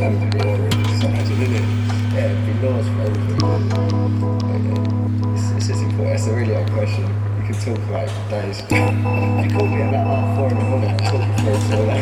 It's, a really hard question. You can talk like days. you called me about half four in the morning. i Talking for until like